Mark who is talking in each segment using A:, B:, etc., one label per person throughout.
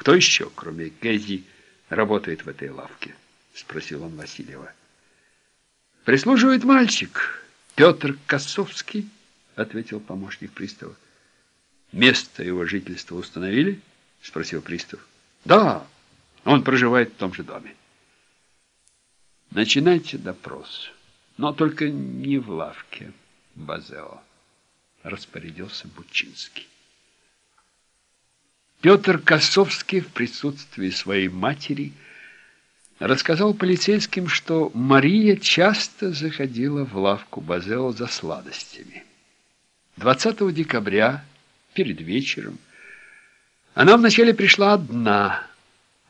A: Кто еще, кроме Гези, работает в этой лавке? Спросил он Васильева. Прислуживает мальчик, Петр Косовский, ответил помощник пристава. Место его жительства установили? Спросил пристав. Да, он проживает в том же доме. Начинайте допрос, но только не в лавке Базео, распорядился Бучинский. Петр Косовский в присутствии своей матери рассказал полицейским, что Мария часто заходила в лавку Базео за сладостями. 20 декабря, перед вечером, она вначале пришла одна,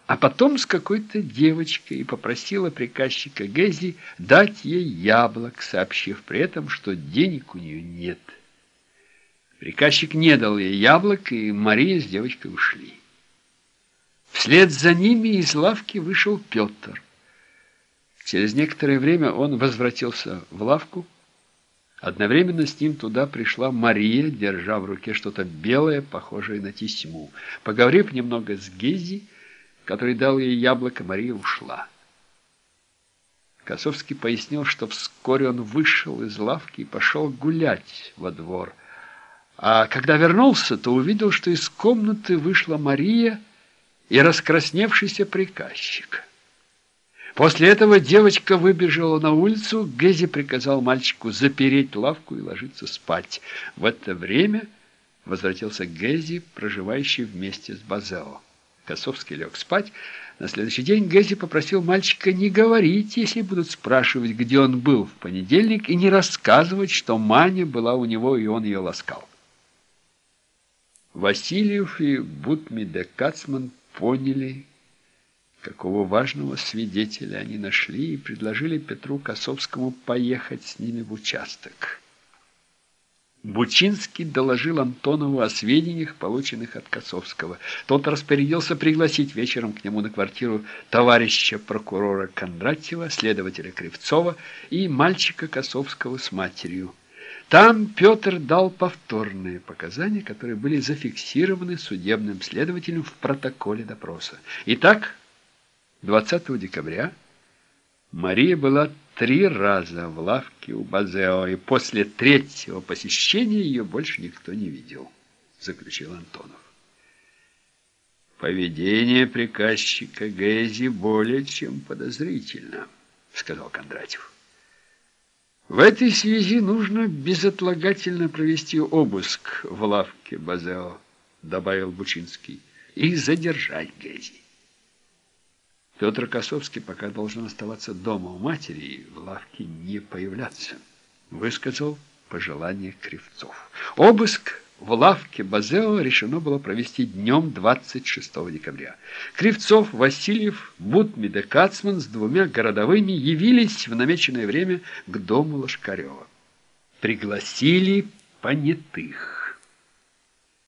A: а потом с какой-то девочкой и попросила приказчика Гези дать ей яблок, сообщив при этом, что денег у нее нет. Приказчик не дал ей яблок, и Мария с девочкой ушли. Вслед за ними из лавки вышел Петр. Через некоторое время он возвратился в лавку. Одновременно с ним туда пришла Мария, держа в руке что-то белое, похожее на тесьму. Поговорив немного с Гези, который дал ей яблоко, Мария ушла. Косовский пояснил, что вскоре он вышел из лавки и пошел гулять во двор. А когда вернулся, то увидел, что из комнаты вышла Мария и раскрасневшийся приказчик. После этого девочка выбежала на улицу, Гези приказал мальчику запереть лавку и ложиться спать. В это время возвратился Гези, проживающий вместе с Базео. Косовский лег спать. На следующий день Гези попросил мальчика не говорить, если будут спрашивать, где он был в понедельник, и не рассказывать, что Маня была у него, и он ее ласкал. Васильев и Бутмиде Кацман поняли, какого важного свидетеля они нашли, и предложили Петру Косовскому поехать с ними в участок. Бучинский доложил Антонову о сведениях, полученных от Косовского. Тот распорядился пригласить вечером к нему на квартиру товарища прокурора Кондратьева, следователя Кривцова и мальчика Косовского с матерью. Там Петр дал повторные показания, которые были зафиксированы судебным следователем в протоколе допроса. Итак, 20 декабря Мария была три раза в лавке у Базео, и после третьего посещения ее больше никто не видел, заключил Антонов. Поведение приказчика Гези более чем подозрительно, сказал Кондратьев. В этой связи нужно безотлагательно провести обыск в лавке Базео, добавил Бучинский, и задержать Гези. Петр Косовский пока должен оставаться дома у матери и в лавке не появляться, высказал пожелание Кривцов. Обыск в лавке Базео решено было провести днем 26 декабря. Кривцов, Васильев, Бутмид и Кацман с двумя городовыми явились в намеченное время к дому Лошкарева. Пригласили понятых.